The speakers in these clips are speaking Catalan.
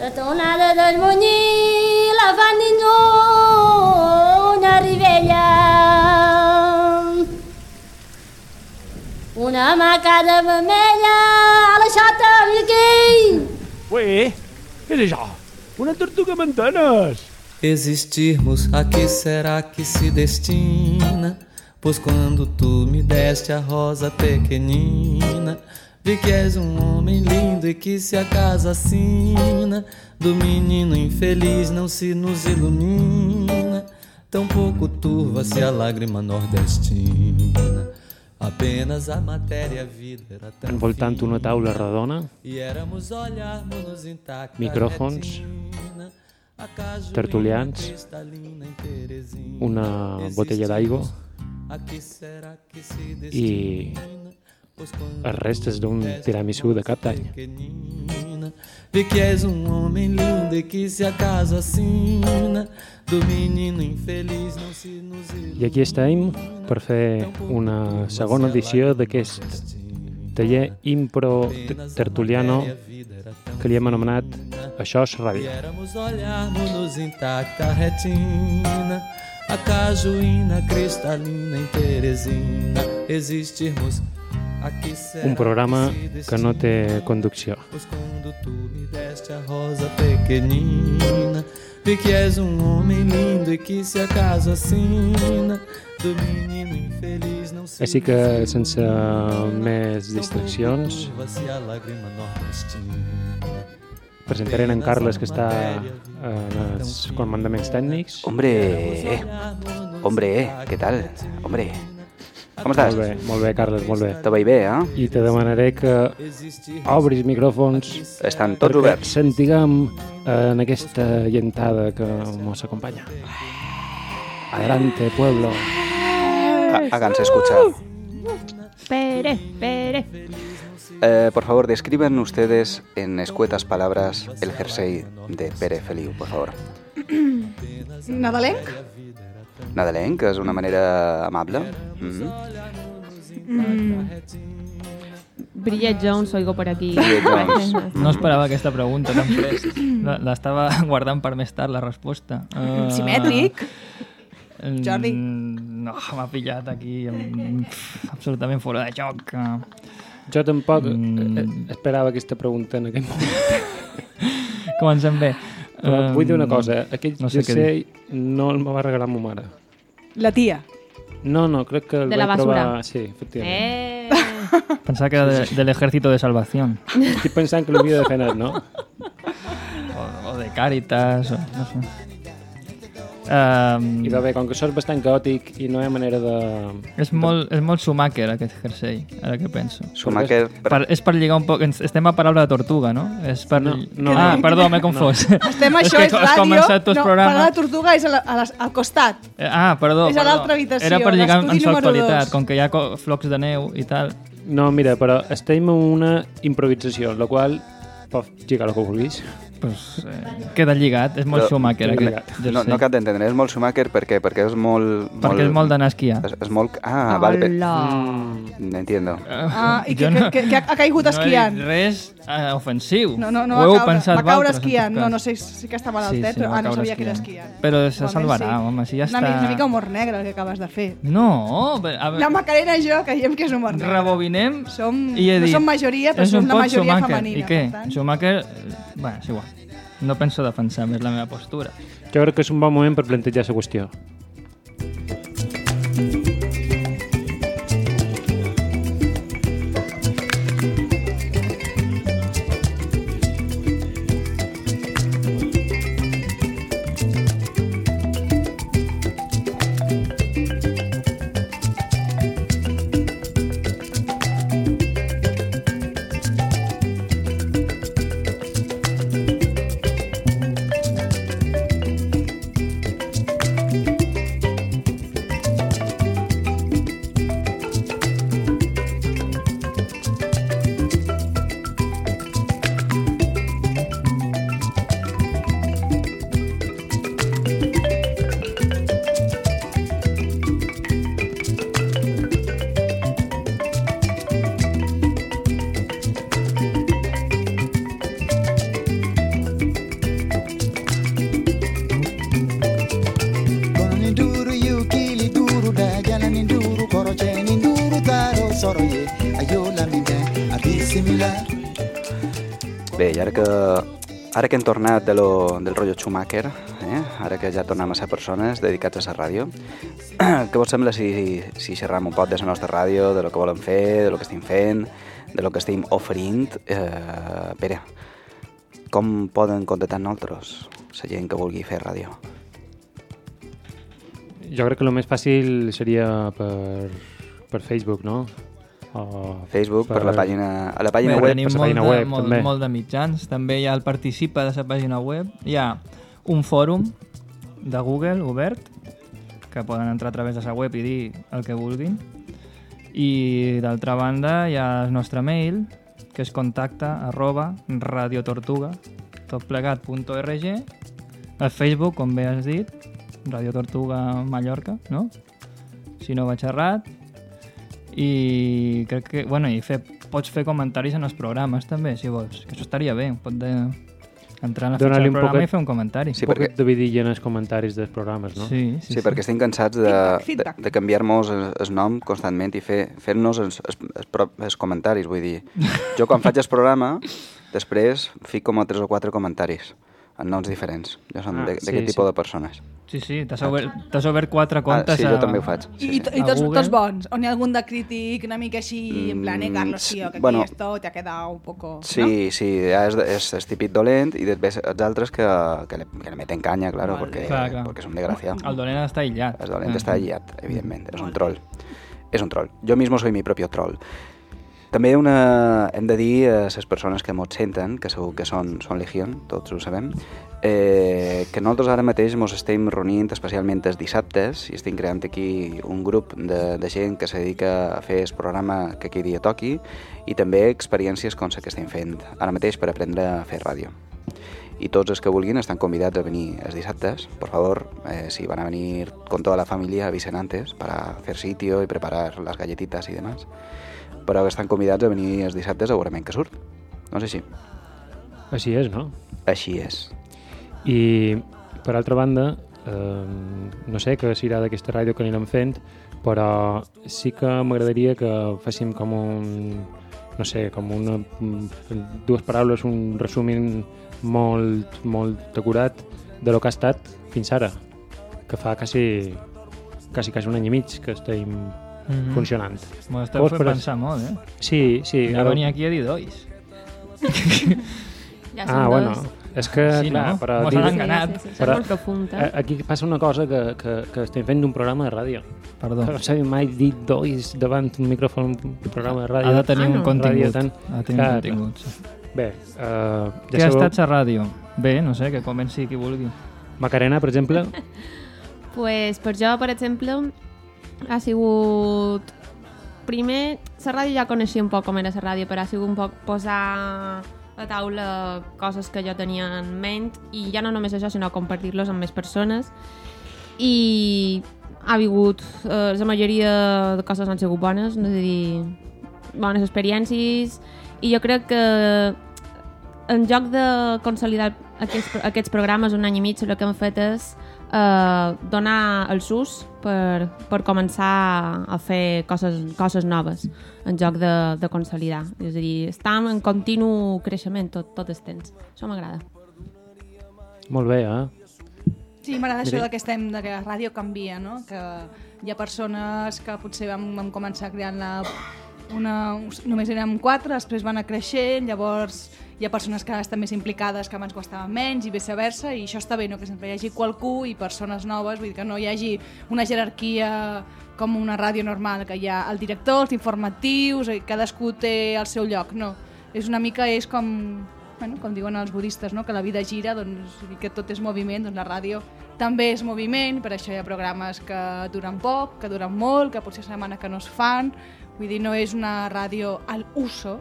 La tornada del Munyí la fan dins una ribella. Una macada vermella a la xata aquí. Ué, què és això? Una tortuga mantenes! Existirmos, a que será que se destina? Pois quando tu me deste a rosa pequenina, vi que és um homem lindo e que se a casa assina. Do menino infeliz não se nos ilumina, tão pouco turva-se a lágrima nordestina. Apenas a matéria a vida era tão Envoltant una taula redona, e éramos olharmos intacta Micròfons, tertulians, una botella d'aigua i els restes d'un tiramisú de cap d'any. Vê que és um homem lindo e que se acaso assina do menino infeliz não se nos I aquí estem per fer una segona edició d'aquest taller impro tertuliano que li hem anomenat Això és ràdio. olharmos intacta retina a cajuína cristalina em Teresina existirmos Un programa que no té conducció. Vi que és um homem lindo e que se acaso assina Do menino infeliz não se Així que, sense més distraccions, presentaré en Carles, que està en els comandaments tècnics. Hombre, eh. Hombre, eh. ¿Qué tal? Hombre. ¿Cómo estás? Molt bé, molt bé, Carles, molt bé. Todo va bé, eh? I te demanaré que obris micròfons Estan tots perquè oberts. sentiguem eh, en aquesta llentada que ens acompanya. Adelante, pueblo. Háganse escuchar. Pere, Pere. Eh, por favor, describan ustedes en escuetas palabras el jersey de Pere Feliu, por favor. Nadalenc? Nadalenc, és una manera amable. Mhm. Bridget Jones, oigo por aquí. Jones. No esperava aquesta pregunta tan prest. La- L'estava guardant per més tard, la resposta. Uh, Simètric. mm, Jordi. No, m'ha pillat aquí mm, absolutament fora de joc. Jo tampoc Mm. eh, esperava aquesta pregunta en aquell moment. comencem bé. Però Um, vull dir una cosa, aquell no sé jersei no el va regalar ma mare. La tia. No, no, crec que el De la vaig basura. trobar... Sí, efectivament. Eh! Pensava que era de, del ejército de salvación. Estic pensant que l'havia de fer net, no? O, o de Càritas, o no sé. Um, I va bé, com que això és bastant caòtic i no hi ha manera de... és, molt, és molt Schumacher, aquest jersei, ara que penso. Schumacher... Per, és per lligar un poc... Estem a paraula de tortuga, no? És per... No, no. ah, perdó, m'he confós. Estem, És això que és, has ràdio. no, programa. Parlar de tortuga és a la, a les, al costat. Eh, Ah, perdó. És a l'altra habitació, Era per lligar amb l'actualitat, dos. com que hi ha flocs de neu i tal. No, mira, però estem en una improvisació, la qual pot lligar el que vulguis. Pues, eh, queda lligat, és molt Però- Schumacher, aquest. No, no cap d'entendre, és molt Schumacher perquè, perquè és molt... Perquè és molt d'anar a esquiar. És, és molt... Ah, vale. bé. Hola. Entiendo. Ah, I que, Jo que, que, que ha caigut no esquiant. dit res eh, ofensiu. No, no, no, Ho heu caure, pensat va caure esquiant. No, no sé si que estava Sí, l'altet, sí, però ah, no sabia que era esquiant. esquiant. Però se salvarà, home, si ja una, està- mi- Una mica humor negre el que acabes de fer. No, però, a veure, La Macarena i jo creiem que és humor negre. rebobinem Som, i he no dit, som majoria, però és som la majoria Schumacher. femenina. I què? Schumacher... Bueno, és igual. No penso defensar més la meva postura. Jo crec que és un bon moment per plantejar la qüestió. Ara que hem tornat de lo, del rotllo Schumacher, eh? ara que ja tornem a ser persones dedicats a la ràdio, què vos sembla si, si xerram un poc de la nostra ràdio, de lo que volem fer, de lo que estem fent, de lo que estem oferint? Eh, Pere, com poden contactar nosaltres la gent que vulgui fer ràdio? Jo crec que el més fàcil seria per, per Facebook, no? O Facebook, per, la pàgina, a la pàgina Bé, web, tenim per la molt, pàgina de, web, molt, també. molt de mitjans. També hi ha el participa de la pàgina web. Hi ha un fòrum de Google obert que poden entrar a través de la web i dir el que vulguin. I d'altra banda hi ha el nostre mail que és contacte arroba radiotortuga totplegat.org el Facebook, com bé has dit Radio Tortuga Mallorca, no? Si no vaig errat i crec que, bueno, i fer, pots fer comentaris en els programes també, si vols, que això estaria bé, pot de, entrar en la fitxa del un programa poquet- i fer un comentari. Sí, sí, perquè- vidilla en els comentaris dels programes, no? sí, sí, Sí, perquè estem cansats de, Feedback, de, feedback. de canviar-nos el, el nom constantment i fer- fer-nos els, els, els, els comentaris, vull dir. Jo quan faig el programa, després fico com a tres o quatre comentaris en noms diferents. Jo som Ah, ah, sí, d'aquest sí. tipus de persones. Sí, sí, t'has obert, obert quatre Ah, comptes sí, a... jo també ho faig. Sí, i, sí. i tots, A tots bons. O n'hi ha algun de crític una mica així, en plan, eh, Mm, Carlos, sí, tío, que bueno. aquí esto te ha quedado un poco... Sí, sí, ja és, és, és típic dolent i després els altres que, que, le, que le meten canya, claro, Molt perquè, Clar, clar. perquè és un desgraciat. El dolent està aïllat. El dolent Ah. està aïllat, evidentment. És un troll. És un troll. Jo mismo soy mi propio troll. També una, hem de dir a les persones que mos senten, que segur que són, són legion, tots ho sabem, eh, que nosaltres ara mateix ens estem reunint especialment els dissabtes i estem creant aquí un grup de, de gent que se dedica a fer el programa que aquell dia toqui i també experiències com la que estem fent ara mateix per aprendre a fer ràdio i tots els que vulguin estan convidats a venir els dissabtes. Por favor, eh, si van a venir con toda la familia, avisen antes para hacer sitio y preparar las galletitas y demás. Però estan convidats a venir els dissabtes segurament que surt. No sé si. Així és, no? Així és. I, per altra banda, eh, no sé què serà d'aquesta ràdio que anirem fent, però sí que m'agradaria que féssim com un, no sé, com una, dues paraules, un resumint molt, molt acurat de lo que ha estat fins ara, que fa quasi, quasi, quasi un any i mig que estem Mhm. funcionant. M'ho esteu fent per- pensar molt, eh? Sí, sí. Ja venia aquí a dir dois. Ja Ah, són bueno, dos. és que, Sí, clar, no? però... Mos dir- han enganat. Sí, sí, sí, a- eh? Aquí passa una cosa que, que, que estem fent d'un programa de ràdio. Perdó. No s'ha mai dit dois davant un micròfon un programa de ràdio. Ha de tenir Ah, un no. contingut. Ràdio tan- Ha de tenir Clar, un contingut. sí. Bé, uh, ja Què ha sabeu, estat la ràdio? Bé, no sé, que comenci qui vulgui. Macarena, per exemple, pues per jo, per exemple, ha sigut... Primer, la ràdio ja coneixia un poc com era la ràdio, però ha sigut un poc posar a taula coses que jo tenia en ment i ja no només això, sinó compartir-los amb més persones. I ha vingut, eh, la majoria de coses han sigut bones, és a dir, bones experiències i jo crec que en lloc de consolidar aquests, aquests programes un any i mig, el que hem fet és eh, donar els ús per, per començar a fer coses, coses noves en lloc de, de consolidar. És a dir, estem en continu creixement tot, tot el temps. Això m'agrada. molt bé, eh? Sí, m'agrada això de que estem, de que la ràdio canvia, no? Que hi ha persones que potser vam, vam començar creant la, una, només érem quatre, després van a creixent, llavors hi ha persones que estan més implicades que abans costaven menys i viceversa, i això està bé, no? que sempre hi hagi qualcú i persones noves, vull dir que no hi hagi una jerarquia com una ràdio normal, que hi ha el director, els informatius, i cadascú té el seu lloc, no. És una mica, és com, bueno, com diuen els budistes, no? que la vida gira, doncs, i que tot és moviment, doncs la ràdio també és moviment, per això hi ha programes que duren poc, que duren molt, que potser setmana que no es fan, vull dir, no és una ràdio al uso,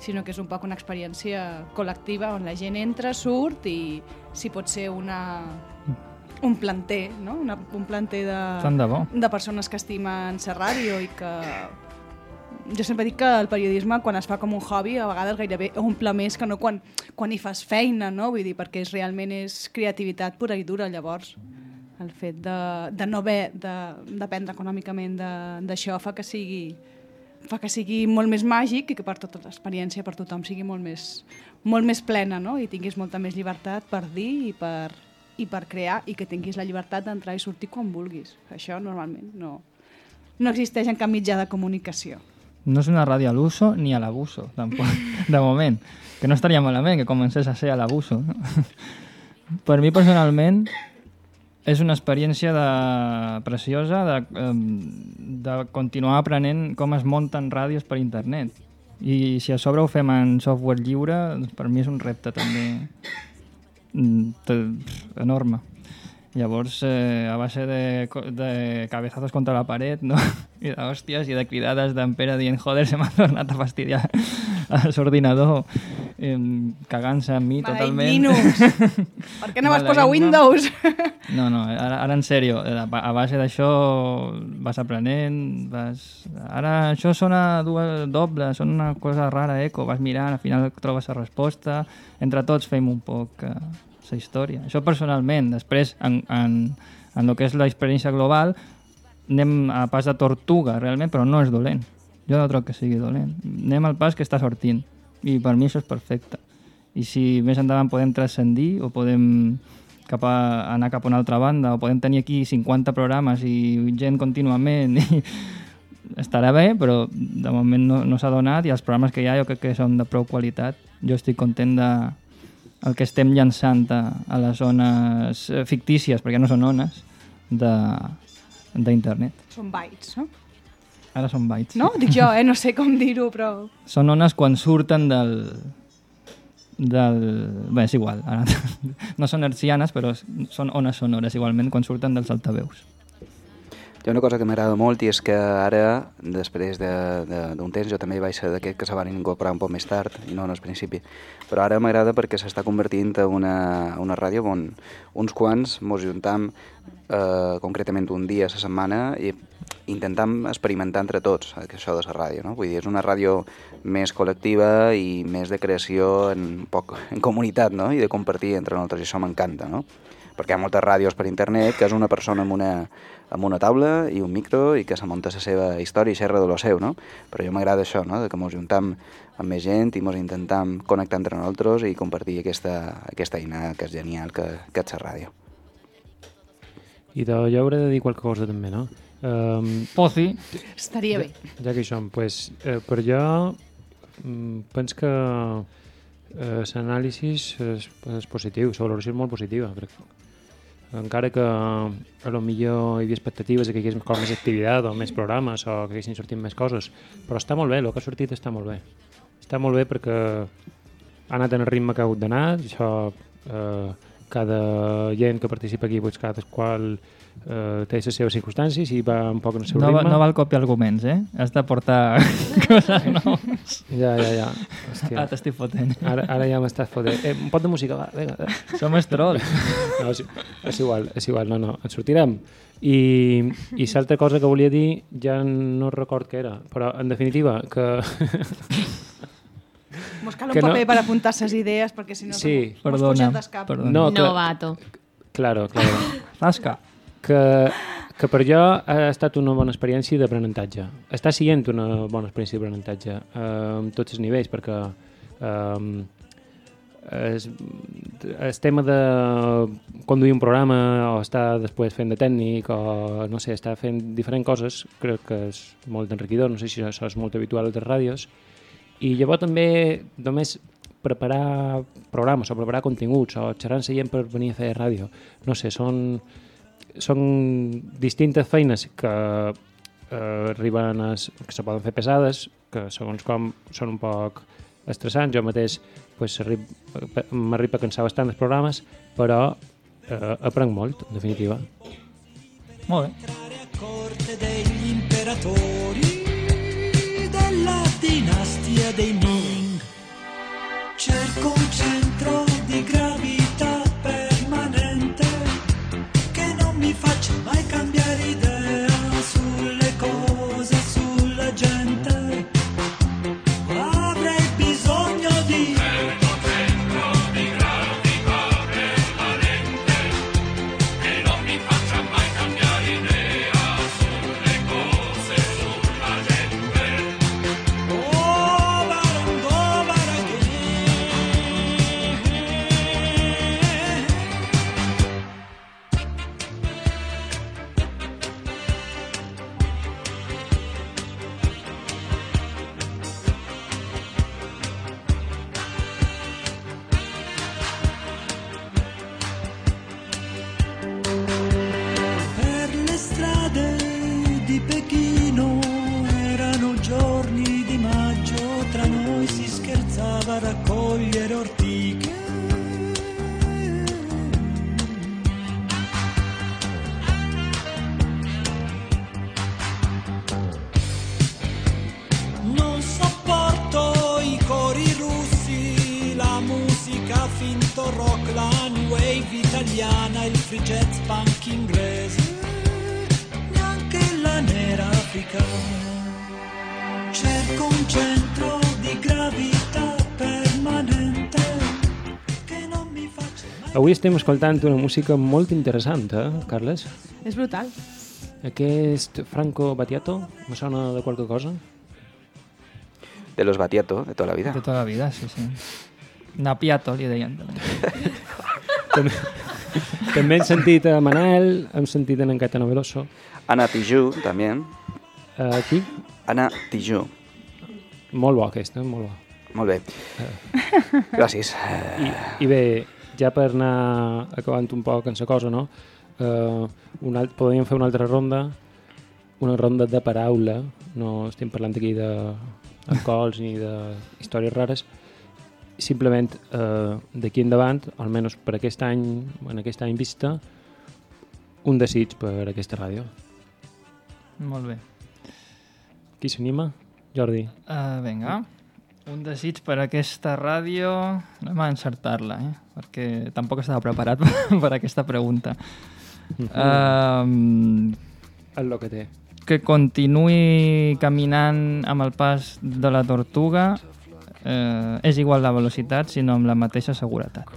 sinó que és un poc una experiència col·lectiva on la gent entra, surt i si pot ser una, un planter, no? una, un planter de, Tant de bo. de persones que estimen la ràdio i que jo sempre dic que el periodisme quan es fa com un hobby a vegades gairebé omple més que no quan, quan hi fas feina, no? Vull dir, perquè és, realment és creativitat pura i dura, llavors el fet de, de no haver de dependre econòmicament de- d'això fa que sigui fa que sigui molt més màgic i que per tota l'experiència per tothom sigui molt més, molt més plena no? i tinguis molta més llibertat per dir i per, i per crear i que tinguis la llibertat d'entrar i sortir quan vulguis. Això normalment no, no existeix en cap mitjà de comunicació. No és una ràdio a l'uso ni a l'abuso, tampoc, de moment. Que no estaria malament que comencés a ser a l'abuso. No? Per mi, personalment, és una experiència de... preciosa de, de continuar aprenent com es munten ràdios per internet. I si a sobre ho fem en software lliure, doncs per mi és un repte també mm, enorme. Llavors, eh, a base de, de cabezazos contra la paret, no? I d'hòsties i de cridades d'en Pere dient joder, se m'ha tornat a fastidiar l'ordinador, eh, cagant-se amb mi Maleït totalment. Linux! Per què no vas posar Windows? No, no, ara, ara en sèrio, eh, a a base d'això vas aprenent, vas... Ara això sona doble, sona una cosa rara, eco, vas mirant, al final trobes la resposta, entre tots fem un poc eh, la història. Això personalment, després, en, en, en el que és l'experiència global, anem a pas de tortuga, realment, però no és dolent. Jo no trobo que sigui dolent. Anem al pas que està sortint. I per mi això és perfecte. I si més endavant podem transcendir o podem cap a, anar cap a una altra banda o podem tenir aquí 50 programes i gent contínuament i estarà bé, però de moment no, no s'ha donat i els programes que hi ha jo crec que són de prou qualitat. Jo estic content de el que estem llançant a, a les zones eh, fictícies, perquè no són ones, d'internet. Són bytes, no? Ara són bytes. No? Dic jo, eh? No sé com dir-ho, però... Són ones quan surten del... del... Bé, és igual. Ara, no són hertzianes, però són ones sonores igualment quan surten dels altaveus. Hi ha una cosa que m'agrada molt i és que ara, després de- de- d'un temps, jo també vaig ser d'aquest que se van incorporar un poc més tard i no en el principi, però ara m'agrada perquè s'està convertint en una, una ràdio on uns quants mos juntam eh, concretament un dia a la setmana i intentam experimentar entre tots això de la ràdio, no? Vull dir, és una ràdio més col·lectiva i més de creació en, poc, en comunitat, no? I de compartir entre nosaltres, i això m'encanta, no? perquè hi ha moltes ràdios per internet que és una persona amb una, amb una taula i un micro i que se munta la seva història i xerra de lo seu, no? Però jo m'agrada això, no? De que mos juntam amb més gent i mos intentam connectar entre nosaltres i compartir aquesta, aquesta eina que és genial, que, que és la ràdio. I jo hauré de dir qualque cosa també, no? Um, Pozi, Estaria bé. ja que hi som, pues, eh, per jo mm, penso que eh, l'anàlisi és, és positiu, la valoració és molt positiva. Crec. Encara que a lo millor hi havia expectatives de que hi hagués com més activitat o més programes o que haguessin sortit més coses, però està molt bé, el que ha sortit està molt bé. Està molt bé perquè ha anat en el ritme que ha hagut d'anar, això eh, cada gent que participa aquí, pues, cada qual eh, té les seves circumstàncies i va un poc en el seu no, va- ritme. no val copiar arguments, eh? Has de portar coses noves. Ja, ja, ja. Hòstia. Ah, t'estic fotent. Ara, ara ja m'estàs fotent. Eh, un pot de música, va, vinga. Som els trolls. No, és, és igual, és igual, no, no, en sortirem. I, i l'altra cosa que volia dir ja no record què era, però en definitiva que... Mos cal un Que no- paper per apuntar ses idees, perquè si no... Sí. mos Perdona, d'escap. perdona. No, que, Novato. claro, claro. Tasca. que, que per jo ha estat una bona experiència d'aprenentatge. Està sent una bona experiència d'aprenentatge eh, amb tots els nivells, perquè eh, es, el tema de conduir un programa o estar després fent de tècnic o no sé, estar fent diferents coses crec que és molt enriquidor, no sé si això és molt habitual a les ràdios i llavors també només preparar programes o preparar continguts o xerrar amb gent per venir a fer ràdio no sé, són són distintes feines que eh, arriben a, que se poden fer pesades, que segons com són un poc estressants. Jo mateix pues, arri- m'arriba a cansar bastant dels programes, però eh, aprenc molt, en definitiva. Molt bé. corte degli imperatori queda mim. Canto rock, la new wave italiana, il free jazz punk inglese, neanche la nera africana. Cerco un centro di gravità permanente che non mi faccia mai... Avui estem escoltant una música molt interessant, eh, Carles? És brutal. Aquest Franco Battiato, me sona de qualque cosa? De los Batiato, de toda la vida. De tota la vida, sí, sí. Napiato, li deien. també. També, hem sentit a Manel, hem sentit en Encaeta Novedoso. Ana Tijoux, també. Uh, aquí, Ana Tijoux. molt bo aquest, eh? molt bo. Molt bé. Gràcies. Eh, I, I bé, ja per anar acabant un poc en la cosa, no? Uh, un alt, podríem fer una altra ronda, una ronda de paraula, no estem parlant aquí d'alcohols ni de històries rares, simplement uh, d'aquí endavant, almenys per aquest any, en aquest any vista, un desig per aquesta ràdio. Molt bé. Qui s'anima? Jordi. Uh, vinga. Un desig per aquesta ràdio... Anem a encertar-la, eh? perquè tampoc estava preparat per aquesta pregunta. Uh, El lo que té. que continuï caminant amb el pas de la tortuga eh, és igual la velocitat, sinó amb la mateixa seguretat.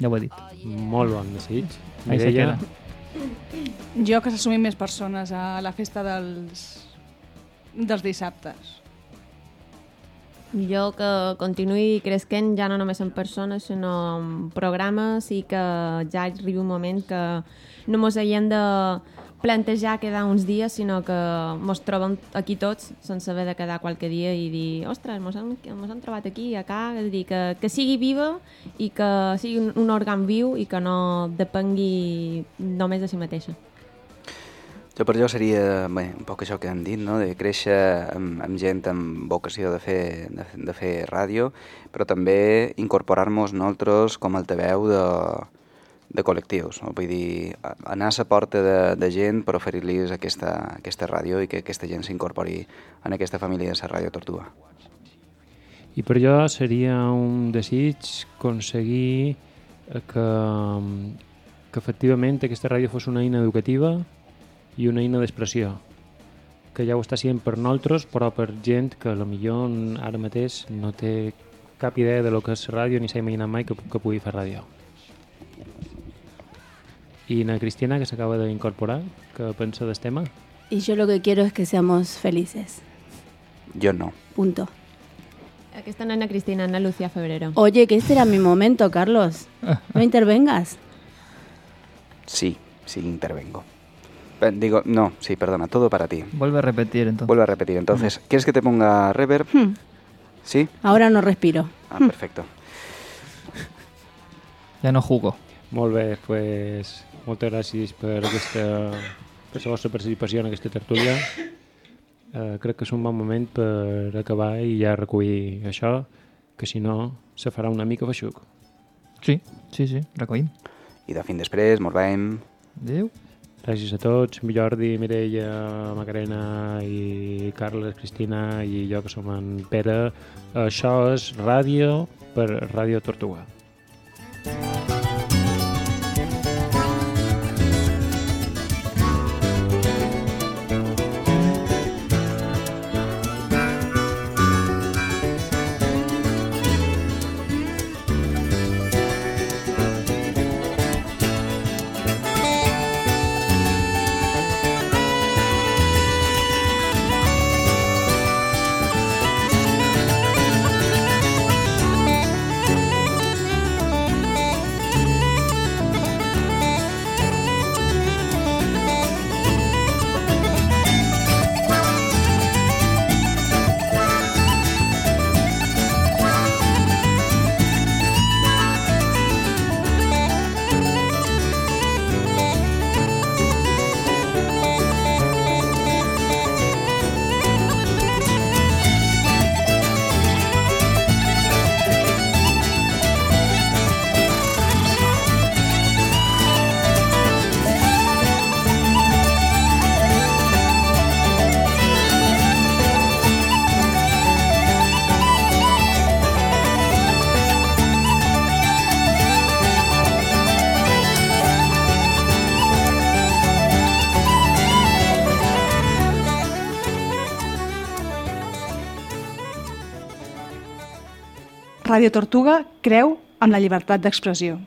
Ja ho he dit. Molt bon desig. Ahí se Mireia, queda. Jo que s'assumin més persones a la festa dels, dels dissabtes. Jo que continuï cresquent ja no només en persones, sinó en programes i que ja arribi un moment que no mos haguem de plantejar quedar uns dies, sinó que mos trobem aquí tots sense haver de quedar qualque dia i dir, ostres, mos han, mos han trobat aquí, acá, és dir, que, que sigui viva i que sigui un, un òrgan viu i que no depengui només de si mateixa. Jo per jo seria bé, un poc això que hem dit, no? de créixer amb, amb gent amb vocació de fer, de, de fer ràdio, però també incorporar-nos nosaltres com a altaveu de, de col·lectius. No? Vull dir, anar a la porta de, de gent per oferir-los aquesta, aquesta ràdio i que aquesta gent s'incorpori en aquesta família de la Ràdio Tortuga. I per jo seria un desig aconseguir eh, que, que efectivament aquesta ràdio fos una eina educativa i una eina d'expressió que ja ho està sent per nosaltres però per gent que a lo millor ara mateix no té cap idea de lo que és ràdio ni s'ha imaginat mai que, que pugui fer ràdio. I na Cristina, que s'acaba d'incorporar, que pensa del tema? Y yo lo que quiero es que seamos felices. Jo no. Punto. Aquesta nena Cristina, Ana Lucía Febrero. Oye, que este era mi momento, Carlos. No intervengas. Sí, sí intervengo. Eh, Digo, no, sí, perdona, todo para ti. Vuelve a repetir, entonces. Vuelvo a repetir. Entonces, ¿quieres que te ponga reverb? Hmm. ¿Sí? Ahora no respiro. Ah, perfecto. Ja no jugo. Molt bé, pues, moltes gràcies per aquesta per la vostra participació en aquesta tertúlia. Eh, crec que és un bon moment per acabar i ja recollir això, que si no se farà una mica feixuc. Sí, sí, sí, recollim. I de fin després, mos veiem. Adéu. Gràcies a tots, Jordi, Mireia, Macarena i Carles, Cristina i jo que som en Pere. Això és ràdio per Ràdio Tortuga. Radio Tortuga creu en la llibertat d'expressió.